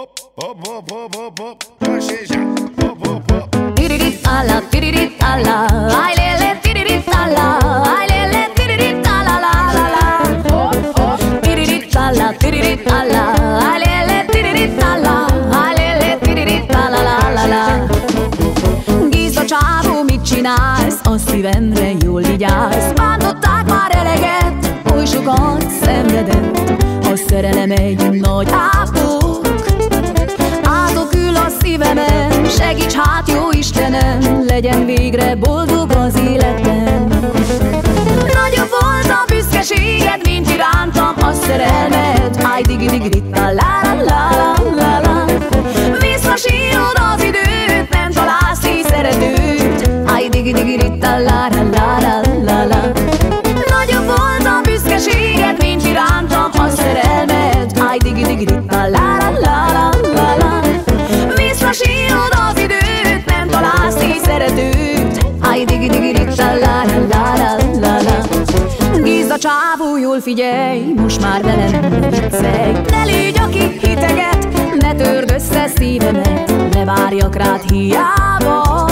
hop, hop, hop, hop, hop, hop, Paseja, hop, hop, hop. Tiririt alla, tiririt alla, ai lele, tiririt alla, ai lele, tiririt alla la la la. Tiririt alla, tiririt alla, ai lele, tiririt alla, ai lele, tiririt alla la la la. Gizda csávó, mit csinálsz? A szívemre jól vigyázz. Bántották már eleget, oly sokat szenvedett. A szerelem egy nagy átok. Szívemen, segíts hát jó Istenem, legyen végre boldog az életem. Nagyobb volt a büszkeséged, mint irántam a szerelmed. Áj, digi, digi, ditta, la, la, la, la, la. Visszasírod az időt, nem találsz így szeretőt. Áj, digi, digi, ditta, la, la, la, la, la, la. Csávó, jól figyelj, most már velem ne viccelj Ne légy, aki hiteget, ne törd össze szívemet Ne várjak rád hiába.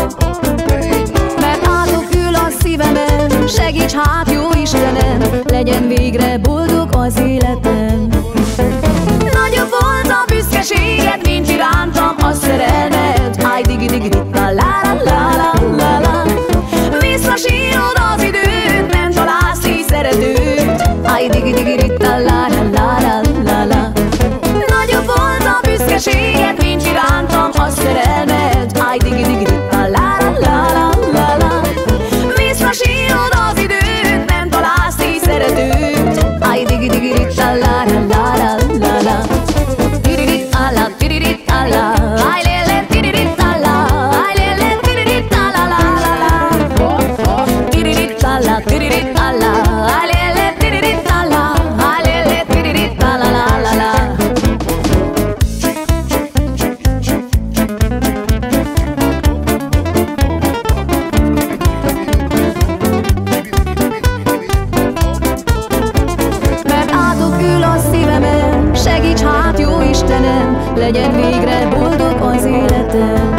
Mert átok ül a szívemen Segíts hát, jó Istenem Legyen végre boldog az életem legyen végre boldog az életem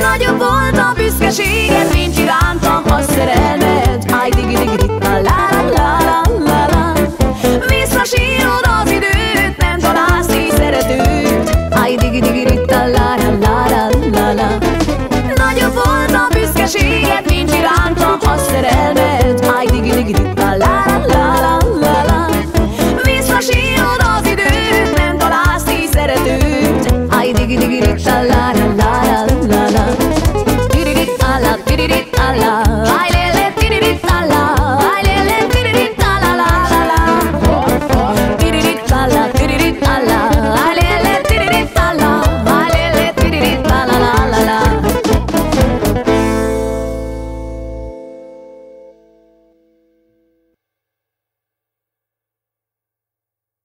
Nagyobb volt a büszkeséged, mint irántam a szerelmed Áj, digi, digi, ritna, lá, lá, lá, lá, lá Visszasírod az időt, nem találsz így szeretőt Áj, digi, digi, ritna, lá, lá, lá, lá, lá Nagyobb volt a büszkeséged, mint irántam a szerelmed Áj, digi, digi, ritna, not la.